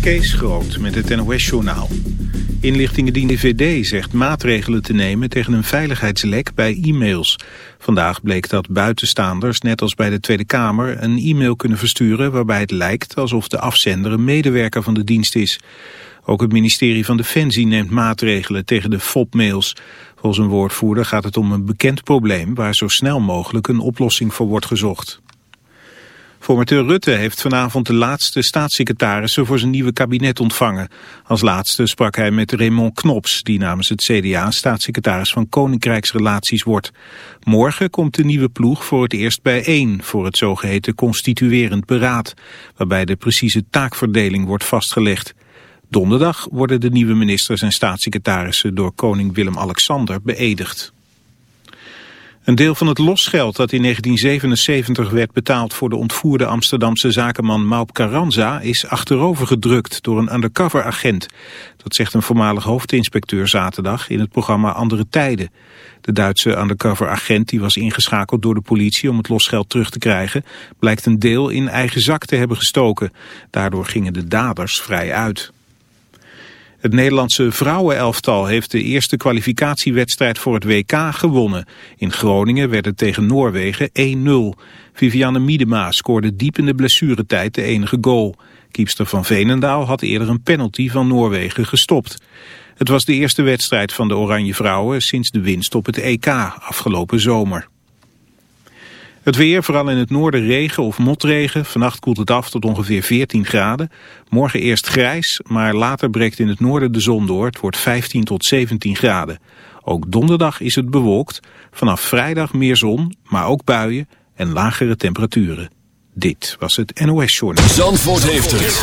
Kees Groot met het NOS-journaal. Inlichtingendienst DVD zegt maatregelen te nemen tegen een veiligheidslek bij e-mails. Vandaag bleek dat buitenstaanders, net als bij de Tweede Kamer, een e-mail kunnen versturen waarbij het lijkt alsof de afzender een medewerker van de dienst is. Ook het ministerie van Defensie neemt maatregelen tegen de FOP-mails. Volgens een woordvoerder gaat het om een bekend probleem waar zo snel mogelijk een oplossing voor wordt gezocht. Formateur Rutte heeft vanavond de laatste staatssecretarissen voor zijn nieuwe kabinet ontvangen. Als laatste sprak hij met Raymond Knops, die namens het CDA staatssecretaris van Koninkrijksrelaties wordt. Morgen komt de nieuwe ploeg voor het eerst bijeen voor het zogeheten constituerend beraad, waarbij de precieze taakverdeling wordt vastgelegd. Donderdag worden de nieuwe ministers en staatssecretarissen door koning Willem-Alexander beëdigd. Een deel van het losgeld dat in 1977 werd betaald voor de ontvoerde Amsterdamse zakenman Maup Carranza is achterover gedrukt door een undercover agent. Dat zegt een voormalig hoofdinspecteur zaterdag in het programma Andere Tijden. De Duitse undercover agent die was ingeschakeld door de politie om het losgeld terug te krijgen, blijkt een deel in eigen zak te hebben gestoken. Daardoor gingen de daders vrij uit. Het Nederlandse vrouwenelftal heeft de eerste kwalificatiewedstrijd voor het WK gewonnen. In Groningen werd het tegen Noorwegen 1-0. Vivianne Miedema scoorde diep in de blessuretijd de enige goal. Kiepster van Veenendaal had eerder een penalty van Noorwegen gestopt. Het was de eerste wedstrijd van de Oranje Vrouwen sinds de winst op het EK afgelopen zomer. Het weer, vooral in het noorden regen of motregen. Vannacht koelt het af tot ongeveer 14 graden. Morgen eerst grijs, maar later breekt in het noorden de zon door. Het wordt 15 tot 17 graden. Ook donderdag is het bewolkt. Vanaf vrijdag meer zon, maar ook buien en lagere temperaturen. Dit was het NOS Journal. Zandvoort heeft het.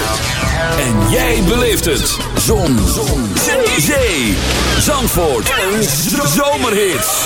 En jij beleeft het. Zon. zon. Zee. Zandvoort. Een zomerhit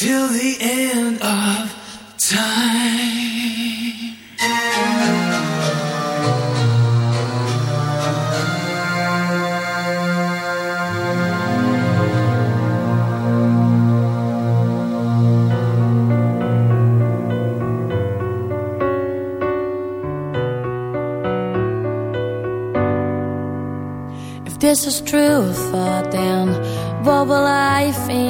till the end of time. If This is true thought, then what will I feel?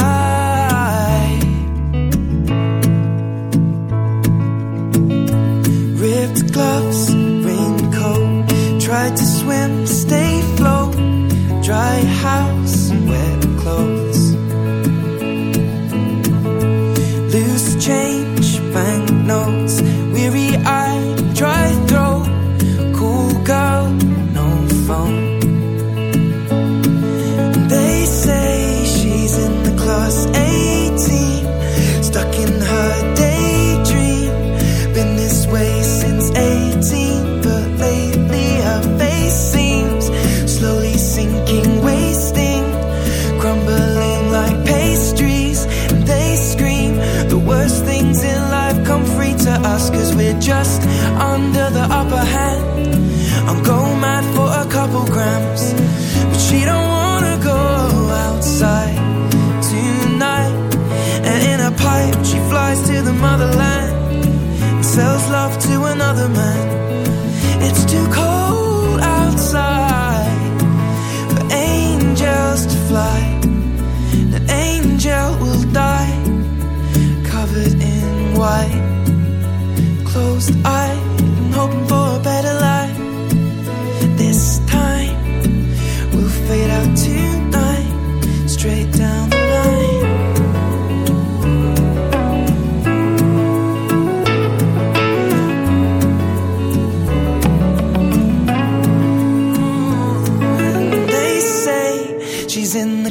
motherland sells love to another man. It's too cold.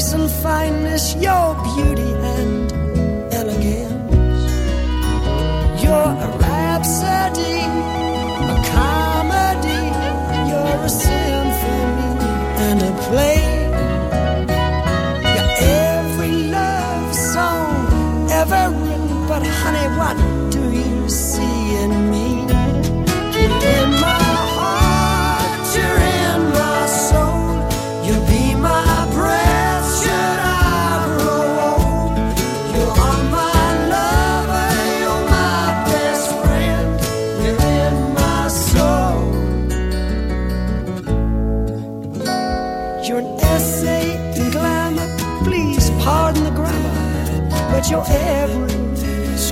grace and fineness, your beauty and elegance. You're a rhapsody, a comedy, you're a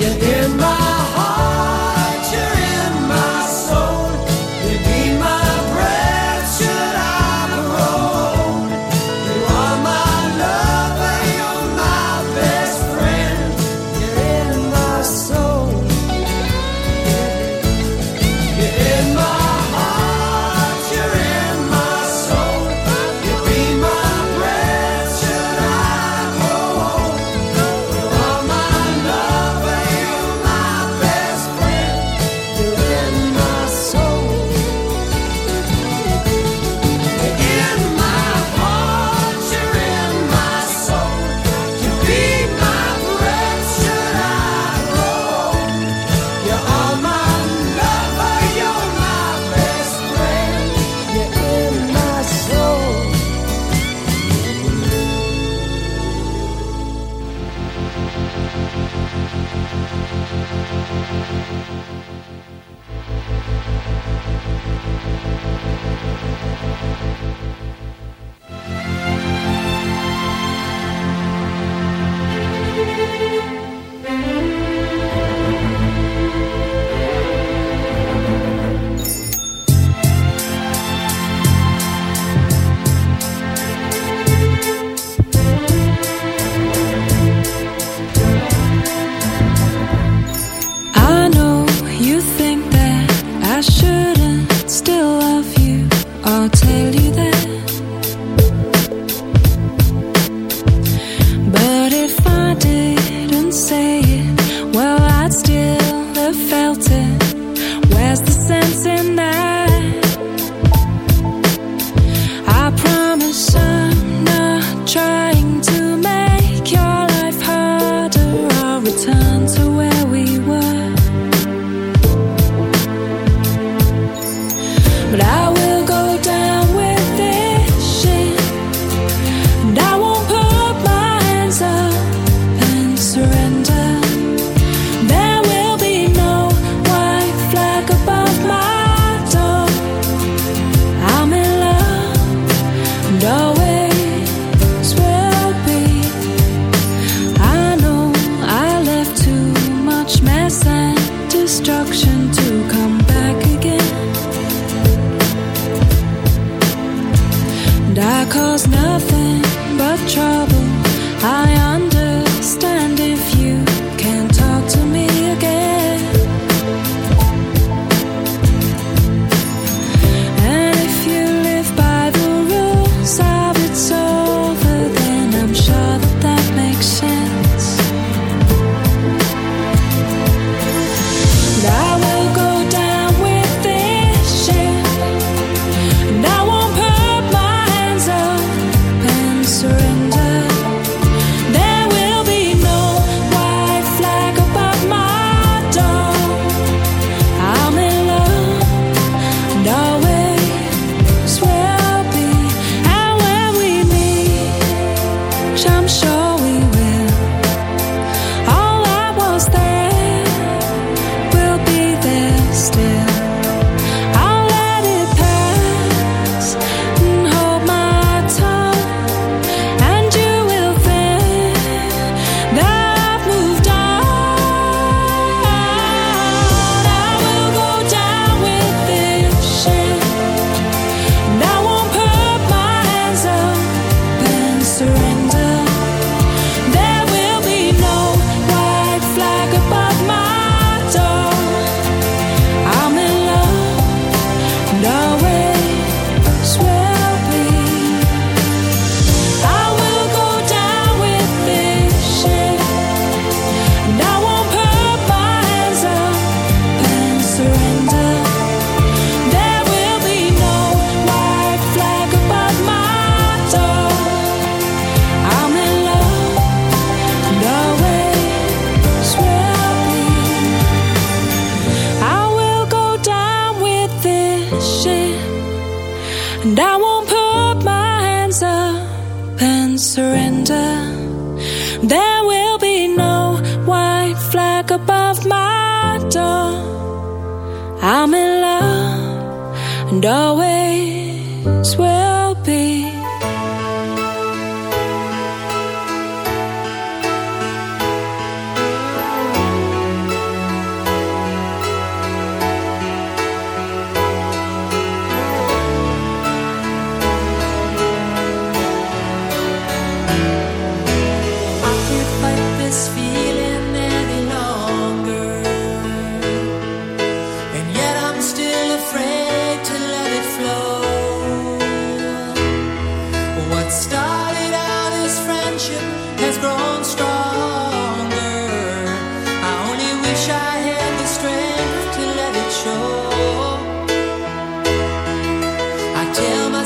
You're in my heart, you're in my soul.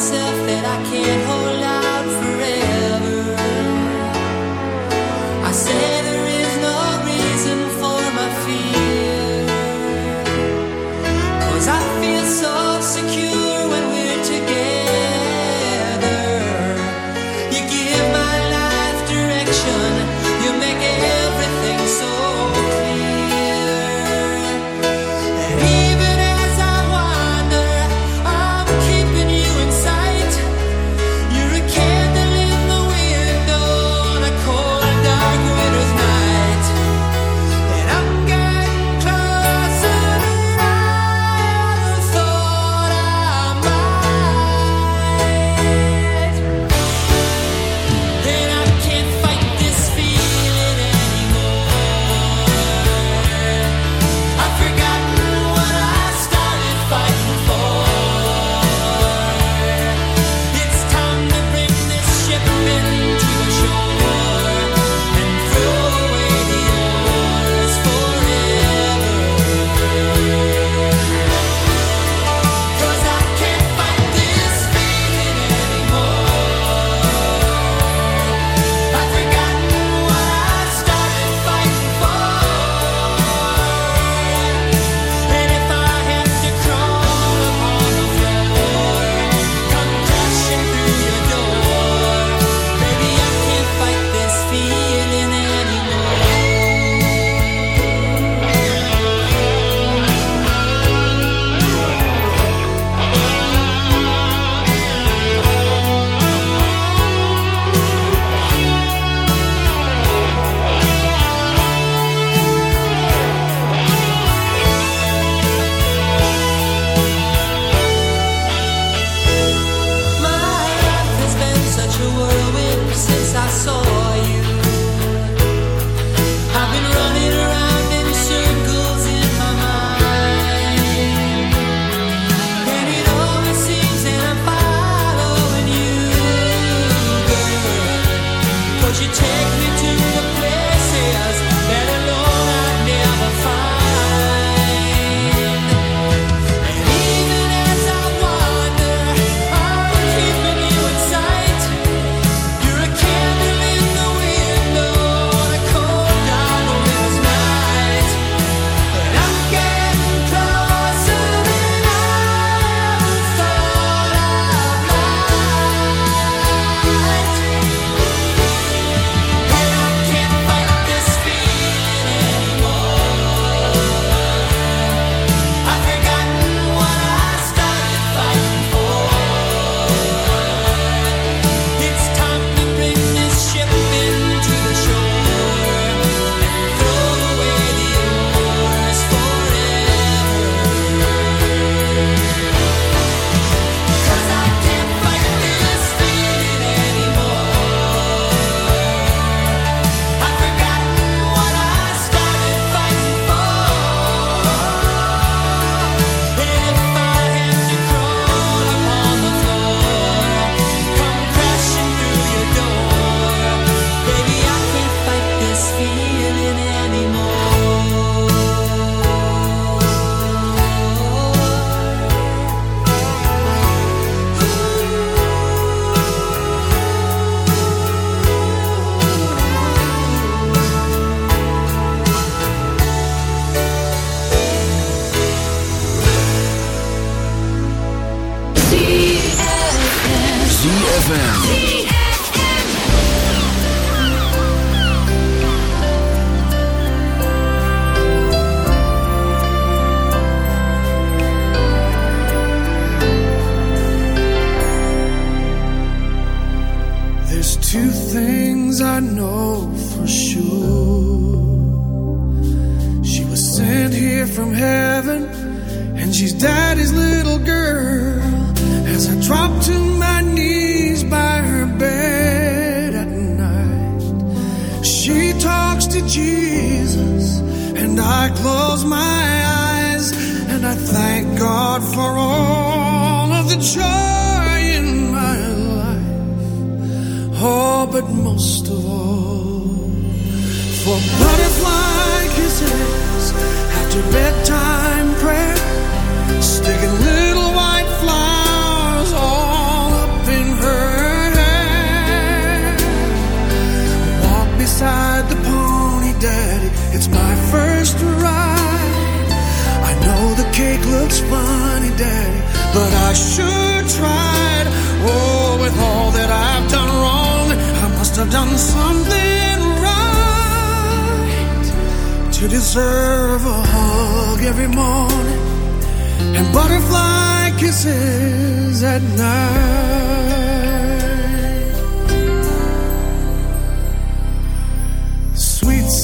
Myself that I can't hold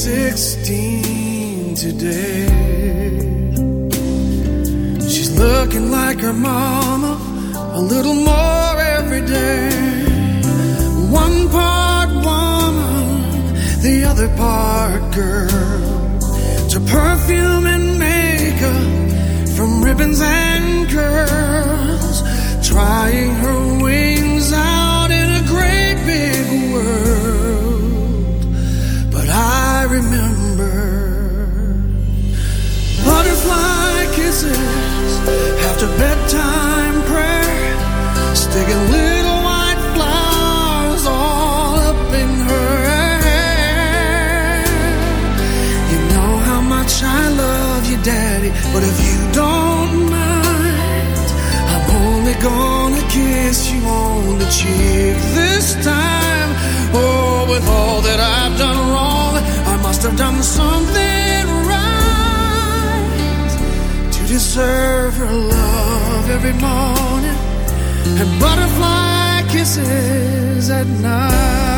16 today. She's looking like her mama a little more every day. One part woman, the other part girl. To perfume and makeup, from ribbons and curls. Trying her wings out in a great big world. Kisses after bedtime prayer, sticking little white flowers all up in her hair. You know how much I love you, Daddy, but if you don't mind, I'm only gonna kiss you on the cheek this time. Oh, with all that I've done wrong, I must have done something deserve her love every morning and butterfly kisses at night.